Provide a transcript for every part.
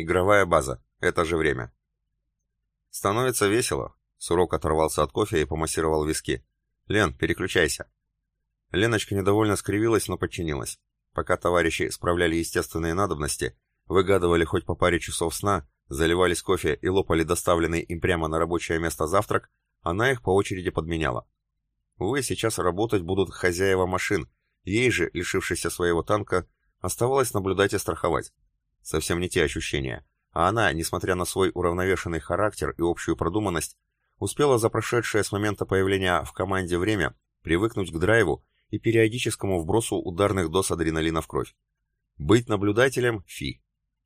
Игровая база. Это же время. Становится весело. Сурок оторвался от кофе и помассировал виски. Лен, переключайся. Леночка недовольно скривилась, но подчинилась. Пока товарищи справляли естественные надобности, выгадывали хоть по паре часов сна, заливались кофе и лопали доставленный им прямо на рабочее место завтрак, она их по очереди подменяла. Увы, сейчас работать будут хозяева машин, ей же, лишившейся своего танка, оставалось наблюдать и страховать. Совсем не те ощущения. А она, несмотря на свой уравновешенный характер и общую продуманность, успела за прошедшее с момента появления в команде время привыкнуть к драйву и периодическому вбросу ударных доз адреналина в кровь. Быть наблюдателем – фи.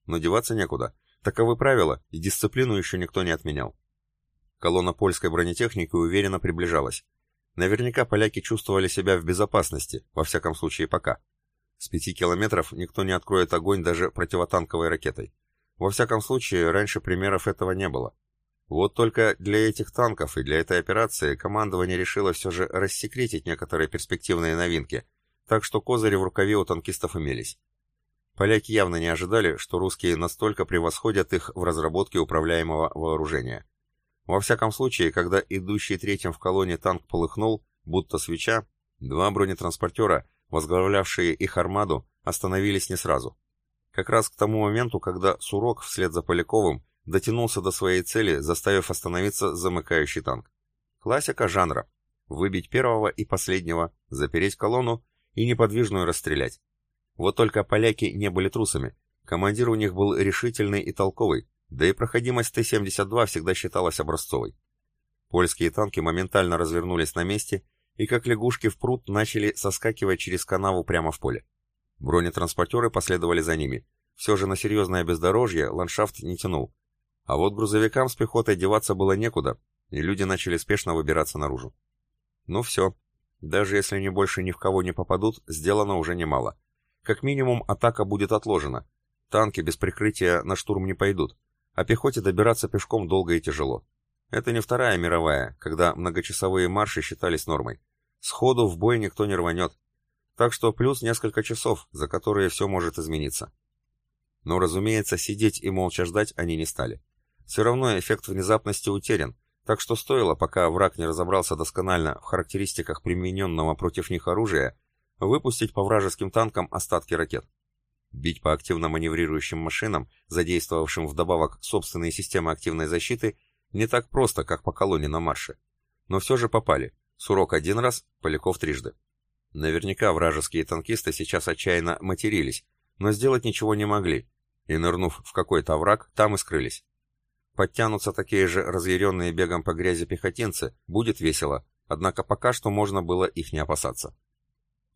Но деваться некуда. Таковы правила, и дисциплину еще никто не отменял. Колонна польской бронетехники уверенно приближалась. Наверняка поляки чувствовали себя в безопасности, во всяком случае пока. С пяти километров никто не откроет огонь даже противотанковой ракетой. Во всяком случае, раньше примеров этого не было. Вот только для этих танков и для этой операции командование решило все же рассекретить некоторые перспективные новинки, так что козыри в рукаве у танкистов имелись. Поляки явно не ожидали, что русские настолько превосходят их в разработке управляемого вооружения. Во всяком случае, когда идущий третьим в колонне танк полыхнул, будто свеча, два бронетранспортера, возглавлявшие их армаду, остановились не сразу. Как раз к тому моменту, когда Сурок вслед за Поляковым дотянулся до своей цели, заставив остановиться замыкающий танк. Классика жанра. Выбить первого и последнего, запереть колонну и неподвижную расстрелять. Вот только поляки не были трусами. Командир у них был решительный и толковый, да и проходимость Т-72 всегда считалась образцовой. Польские танки моментально развернулись на месте и как лягушки в пруд начали соскакивать через канаву прямо в поле. Бронетранспортеры последовали за ними. Все же на серьезное бездорожье ландшафт не тянул. А вот грузовикам с пехотой деваться было некуда, и люди начали спешно выбираться наружу. Ну все. Даже если они больше ни в кого не попадут, сделано уже немало. Как минимум, атака будет отложена. Танки без прикрытия на штурм не пойдут, а пехоте добираться пешком долго и тяжело. Это не Вторая мировая, когда многочасовые марши считались нормой. Сходу в бой никто не рванет. Так что плюс несколько часов, за которые все может измениться. Но, разумеется, сидеть и молча ждать они не стали. Все равно эффект внезапности утерян, так что стоило, пока враг не разобрался досконально в характеристиках примененного против них оружия, выпустить по вражеским танкам остатки ракет. Бить по активно маневрирующим машинам, задействовавшим вдобавок собственные системы активной защиты, не так просто, как по колонне на марше. Но все же попали. Сурок один раз, Поляков трижды. Наверняка вражеские танкисты сейчас отчаянно матерились, но сделать ничего не могли, и, нырнув в какой-то враг, там и скрылись. Подтянутся такие же разъяренные бегом по грязи пехотинцы, будет весело, однако пока что можно было их не опасаться.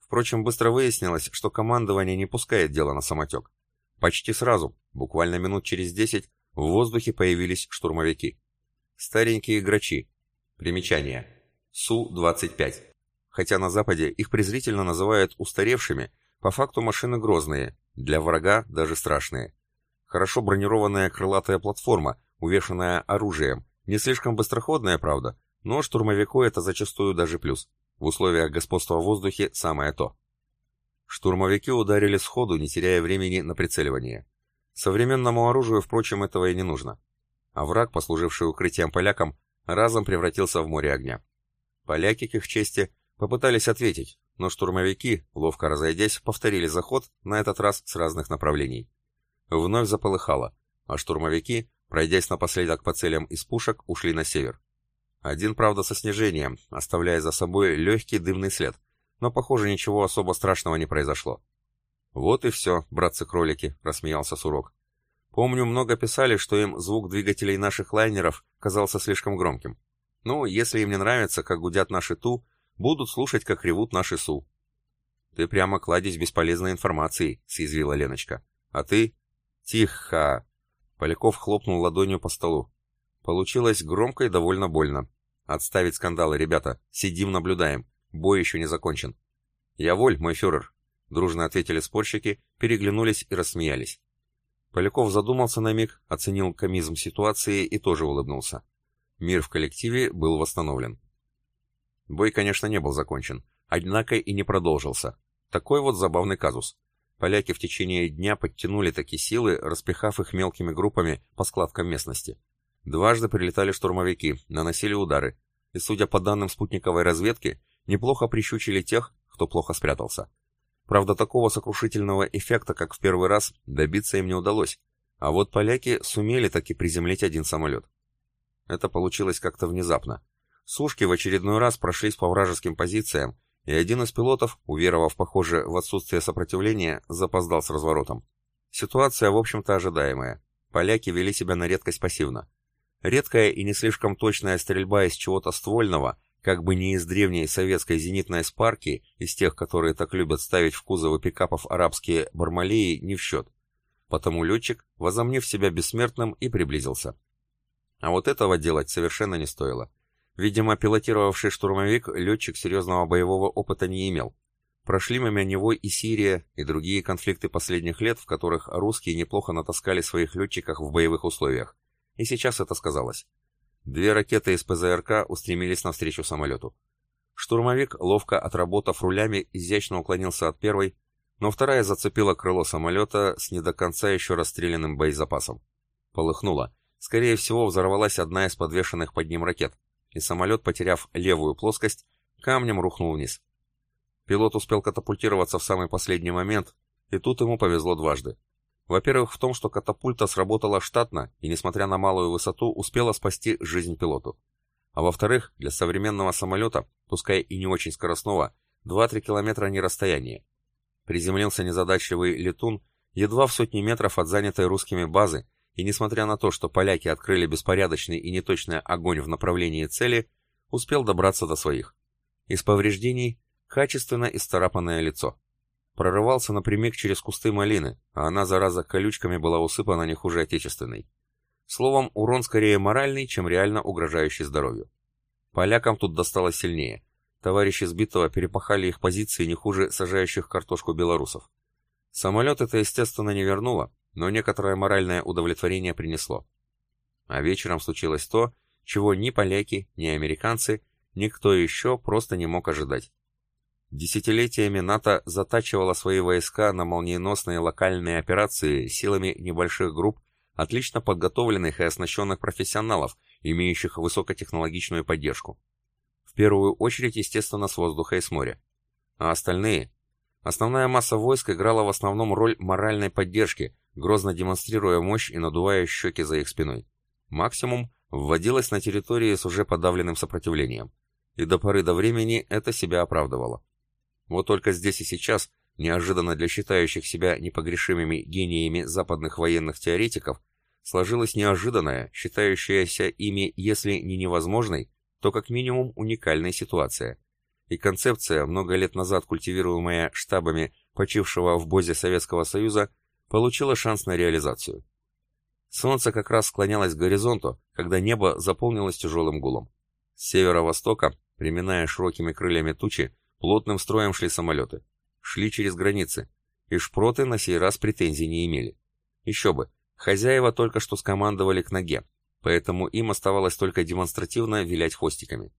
Впрочем, быстро выяснилось, что командование не пускает дело на самотек. Почти сразу, буквально минут через десять, в воздухе появились штурмовики. Старенькие грачи. Примечание. Су-25. Хотя на Западе их презрительно называют устаревшими, по факту машины грозные, для врага даже страшные. Хорошо бронированная крылатая платформа, увешанная оружием, не слишком быстроходная, правда, но штурмовику это зачастую даже плюс. В условиях господства в воздухе самое то. Штурмовики ударили сходу, не теряя времени на прицеливание. Современному оружию, впрочем, этого и не нужно. А враг, послуживший укрытием полякам, разом превратился в море огня. Поляки, к их чести, попытались ответить, но штурмовики, ловко разойдясь, повторили заход, на этот раз с разных направлений. Вновь заполыхало, а штурмовики, пройдясь напоследок по целям из пушек, ушли на север. Один, правда, со снижением, оставляя за собой легкий дымный след, но, похоже, ничего особо страшного не произошло. «Вот и все, братцы-кролики», — рассмеялся Сурок. «Помню, много писали, что им звук двигателей наших лайнеров казался слишком громким. Ну, если им не нравится, как гудят наши Ту, будут слушать, как ревут наши Су». «Ты прямо кладезь бесполезной информации», — съязвила Леночка. «А ты?» «Тихо!» Поляков хлопнул ладонью по столу. Получилось громко и довольно больно. «Отставить скандалы, ребята. Сидим, наблюдаем. Бой еще не закончен». «Я воль, мой фюрер», — дружно ответили спорщики, переглянулись и рассмеялись. Поляков задумался на миг, оценил комизм ситуации и тоже улыбнулся. Мир в коллективе был восстановлен. Бой, конечно, не был закончен, однако и не продолжился. Такой вот забавный казус. поляки в течение дня подтянули такие силы, распихав их мелкими группами по складкам местности. Дважды прилетали штурмовики, наносили удары, и, судя по данным спутниковой разведки, неплохо прищучили тех, кто плохо спрятался. Правда, такого сокрушительного эффекта, как в первый раз, добиться им не удалось, а вот поляки сумели таки приземлить один самолет. Это получилось как-то внезапно. Сушки в очередной раз прошлись по вражеским позициям, и один из пилотов, уверовав, похоже, в отсутствие сопротивления, запоздал с разворотом. Ситуация, в общем-то, ожидаемая. Поляки вели себя на редкость пассивно. Редкая и не слишком точная стрельба из чего-то ствольного, как бы не из древней советской зенитной спарки, из тех, которые так любят ставить в кузовы пикапов арабские бармалеи, не в счет. Потому летчик, возомнив себя бессмертным, и приблизился. А вот этого делать совершенно не стоило. Видимо, пилотировавший штурмовик летчик серьезного боевого опыта не имел. Прошли мимо него и Сирия, и другие конфликты последних лет, в которых русские неплохо натаскали своих летчиков в боевых условиях. И сейчас это сказалось. Две ракеты из ПЗРК устремились навстречу самолету. Штурмовик, ловко отработав рулями, изящно уклонился от первой, но вторая зацепила крыло самолета с не до конца еще расстрелянным боезапасом. Полыхнуло. Скорее всего, взорвалась одна из подвешенных под ним ракет, и самолет, потеряв левую плоскость, камнем рухнул вниз. Пилот успел катапультироваться в самый последний момент, и тут ему повезло дважды. Во-первых, в том, что катапульта сработала штатно и, несмотря на малую высоту, успела спасти жизнь пилоту. А во-вторых, для современного самолета, пускай и не очень скоростного, 2-3 километра не расстояние. Приземлился незадачливый летун едва в сотни метров от занятой русскими базы, и несмотря на то, что поляки открыли беспорядочный и неточный огонь в направлении цели, успел добраться до своих. Из повреждений – качественно исцарапанное лицо. Прорывался напрямик через кусты малины, а она, зараза, колючками была усыпана не хуже отечественной. Словом, урон скорее моральный, чем реально угрожающий здоровью. Полякам тут досталось сильнее. Товарищи сбитого перепахали их позиции не хуже сажающих картошку белорусов. Самолет это, естественно, не вернуло, но некоторое моральное удовлетворение принесло. А вечером случилось то, чего ни поляки, ни американцы, никто еще просто не мог ожидать. Десятилетиями НАТО затачивало свои войска на молниеносные локальные операции силами небольших групп, отлично подготовленных и оснащенных профессионалов, имеющих высокотехнологичную поддержку. В первую очередь, естественно, с воздуха и с моря. А остальные? Основная масса войск играла в основном роль моральной поддержки, грозно демонстрируя мощь и надувая щеки за их спиной. Максимум вводилось на территории с уже подавленным сопротивлением. И до поры до времени это себя оправдывало. Вот только здесь и сейчас, неожиданно для считающих себя непогрешимыми гениями западных военных теоретиков, сложилась неожиданная, считающаяся ими, если не невозможной, то как минимум уникальная ситуация. И концепция, много лет назад культивируемая штабами почившего в Бозе Советского Союза, получила шанс на реализацию. Солнце как раз склонялось к горизонту, когда небо заполнилось тяжелым гулом. С северо-востока, приминая широкими крыльями тучи, плотным строем шли самолеты. Шли через границы, и шпроты на сей раз претензий не имели. Еще бы, хозяева только что скомандовали к ноге, поэтому им оставалось только демонстративно вилять хвостиками.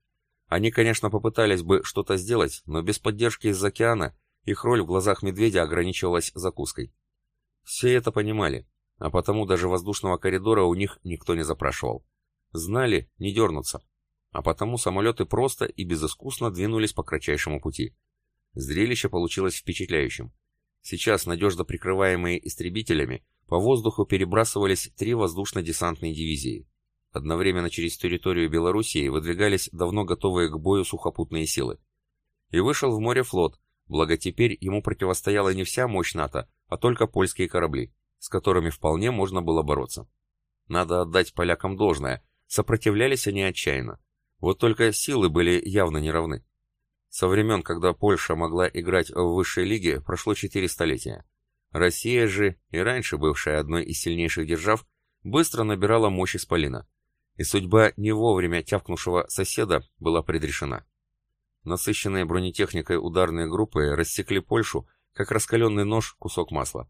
Они, конечно, попытались бы что-то сделать, но без поддержки из океана их роль в глазах медведя ограничивалась закуской. Все это понимали, а потому даже воздушного коридора у них никто не запрашивал. Знали, не дернуться. А потому самолеты просто и безыскусно двинулись по кратчайшему пути. Зрелище получилось впечатляющим. Сейчас, надежно прикрываемые истребителями, по воздуху перебрасывались три воздушно-десантные дивизии. Одновременно через территорию Белоруссии выдвигались давно готовые к бою сухопутные силы. И вышел в море флот, благо теперь ему противостояла не вся мощь НАТО, а только польские корабли, с которыми вполне можно было бороться. Надо отдать полякам должное, сопротивлялись они отчаянно. Вот только силы были явно неравны. Со времен, когда Польша могла играть в высшей лиге, прошло четыре столетия. Россия же, и раньше бывшая одной из сильнейших держав, быстро набирала мощь исполина. И судьба не вовремя тявкнувшего соседа была предрешена. Насыщенные бронетехникой ударные группы рассекли Польшу как раскаленный нож кусок масла.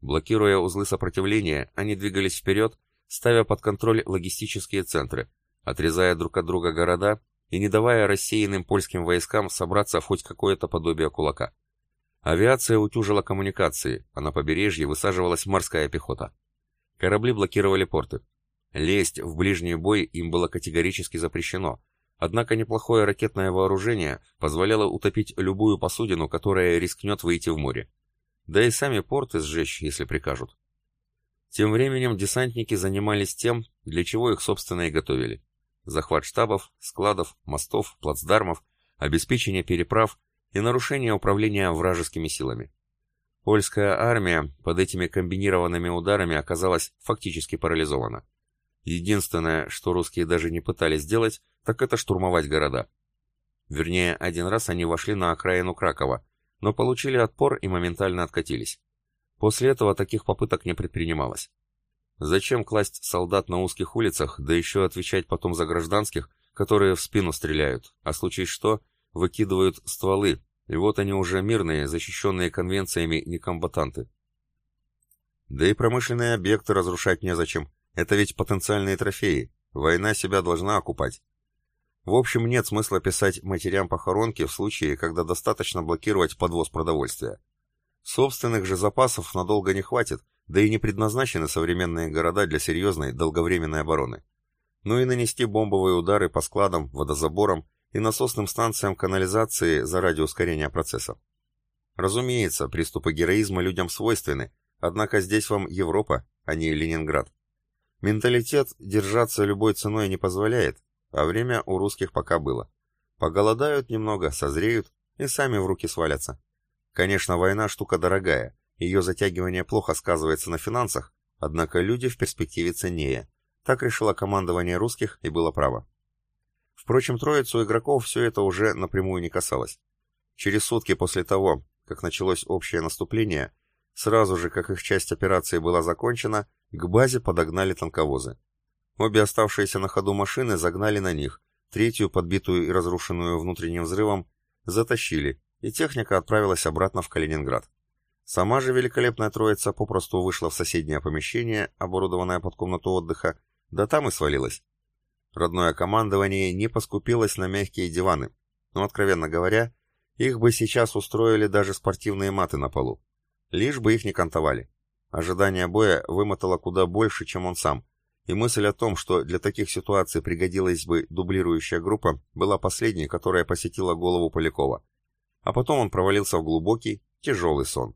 Блокируя узлы сопротивления, они двигались вперед, ставя под контроль логистические центры, отрезая друг от друга города и не давая рассеянным польским войскам собраться в хоть какое-то подобие кулака. Авиация утюжила коммуникации, а на побережье высаживалась морская пехота. Корабли блокировали порты. Лезть в ближний бой им было категорически запрещено, однако неплохое ракетное вооружение позволяло утопить любую посудину, которая рискнет выйти в море. Да и сами порты сжечь, если прикажут. Тем временем десантники занимались тем, для чего их собственно и готовили. Захват штабов, складов, мостов, плацдармов, обеспечение переправ и нарушение управления вражескими силами. Польская армия под этими комбинированными ударами оказалась фактически парализована. Единственное, что русские даже не пытались сделать, так это штурмовать города. Вернее, один раз они вошли на окраину Кракова, но получили отпор и моментально откатились. После этого таких попыток не предпринималось. Зачем класть солдат на узких улицах, да еще отвечать потом за гражданских, которые в спину стреляют, а случай что, выкидывают стволы, и вот они уже мирные, защищенные конвенциями некомбатанты. Да и промышленные объекты разрушать незачем. Это ведь потенциальные трофеи. Война себя должна окупать. В общем, нет смысла писать матерям похоронки в случае, когда достаточно блокировать подвоз продовольствия. Собственных же запасов надолго не хватит, да и не предназначены современные города для серьезной долговременной обороны. Ну и нанести бомбовые удары по складам, водозаборам и насосным станциям канализации заради ускорения процесса. Разумеется, приступы героизма людям свойственны, однако здесь вам Европа, а не Ленинград. Менталитет держаться любой ценой не позволяет, а время у русских пока было. Поголодают немного, созреют и сами в руки свалятся. Конечно, война штука дорогая, ее затягивание плохо сказывается на финансах, однако люди в перспективе ценнее. Так решило командование русских и было право. Впрочем, троицу игроков все это уже напрямую не касалось. Через сутки после того, как началось общее наступление, сразу же, как их часть операции была закончена, к базе подогнали танковозы. Обе оставшиеся на ходу машины загнали на них, третью, подбитую и разрушенную внутренним взрывом, затащили, и техника отправилась обратно в Калининград. Сама же великолепная троица попросту вышла в соседнее помещение, оборудованное под комнату отдыха, да там и свалилась. Родное командование не поскупилось на мягкие диваны, но, откровенно говоря, их бы сейчас устроили даже спортивные маты на полу. Лишь бы их не кантовали. Ожидание боя вымотало куда больше, чем он сам, и мысль о том, что для таких ситуаций пригодилась бы дублирующая группа, была последней, которая посетила голову Полякова. А потом он провалился в глубокий, тяжелый сон.